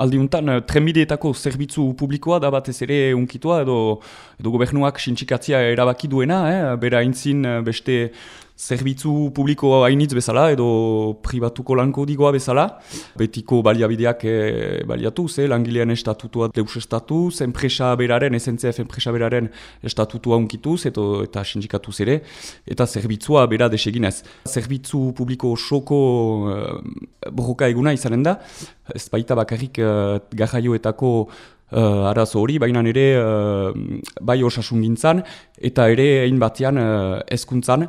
aldiuntan, trenbideetako zerbitzu publikoa da batez ere unkitua edo, edo gobernuak sintxikatzia erabaki duena, eh? bera intzin beste zerbitzu publiko hainitz bezala edo pribatuko lanko digoa bezala. Betiko baliabideak e, baliatu, ze langilean estatutua deus estatuz, enpresa beraren, SNCF enpresa beraren estatutua unkituz eto, eta sindikatuz ere, eta zerbitzua bera deseginez. Zerbitzu publiko soko e, borroka eguna izanen da, ez baita bakarrik e, garraioetako Uh, arazo hori, baina ere uh, bai osasun gintzan, eta ere egin batean uh, ezkuntzan,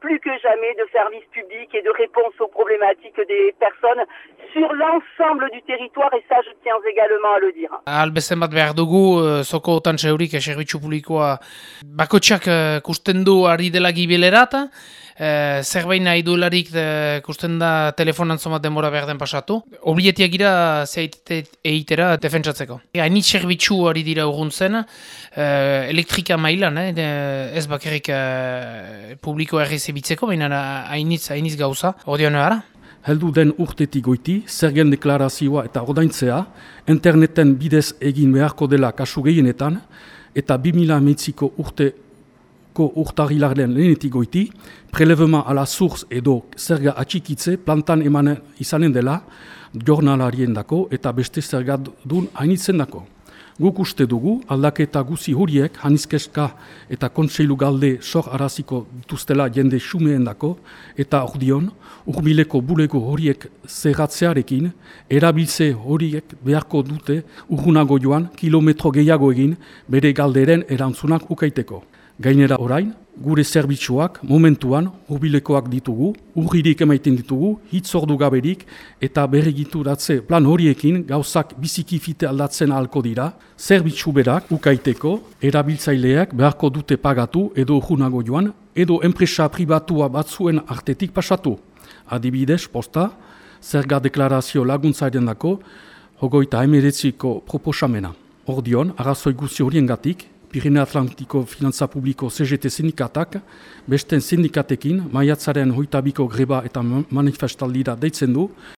plus que jamais de services publics et de réponses aux problématiques des personnes sur l'ensemble du territoire et ça je tiens également à le dire. Albezen bat behar dugu, uh, zoko otan zeurik eserritxu publikoa bakotxak uh, kusten du ari dela gibilerata, uh, zerbait nahi duelarik kusten da telefonan zomat denbora behar den pasatu. Oblietiak gira zeite eitera defentsatzeko. Hainit zerbitzu ari dira urguntzen, uh, elektrika mailan, eh, ez bakarrik uh, publiko errez bitzeko, baina hainitz, hainitz gauza, odion ara? Heldu den urtetik goiti, zergen deklarazioa eta ordaintzea, interneten bidez egin beharko dela kasu gehienetan, eta 2000 metziko urteko urtarilaren lehenetik goiti, prelevema ala surz edo zerga atxikitze plantan emanen izanen dela, jornalarien dako eta beste zerga dun hainitzen dako. Guk uste dugu, aldaketa guzi horiek, hanizkeska eta kontseilu galde sor araziko dituztela jende xumeen dako, eta ordion, urbileko bulego horiek zerratzearekin, erabiltze horiek beharko dute urgunago joan kilometro gehiago egin bere galderen erantzunak ukaiteko. Gainera orain, gure zerbitzuak momentuan urbilekoak ditugu, urririk emaiten ditugu, hitz ordu gaberik eta berregituratze plan horiekin gauzak bizikifite aldatzen ahalko dira, zerbitzu berak ukaiteko, erabiltzaileak beharko dute pagatu edo urgunago joan, edo enpresa pribatua batzuen artetik pasatu. Adibidez, posta, zerga deklarazio laguntzaren dako, hogoita emeretziko proposamena. Ordion, arrazoi guzi horien gatik, Pirene Atlantiko Finantza Publiko CGT sindikatak, besten sindikatekin, maiatzaren hoitabiko greba eta manifestaldira deitzen du,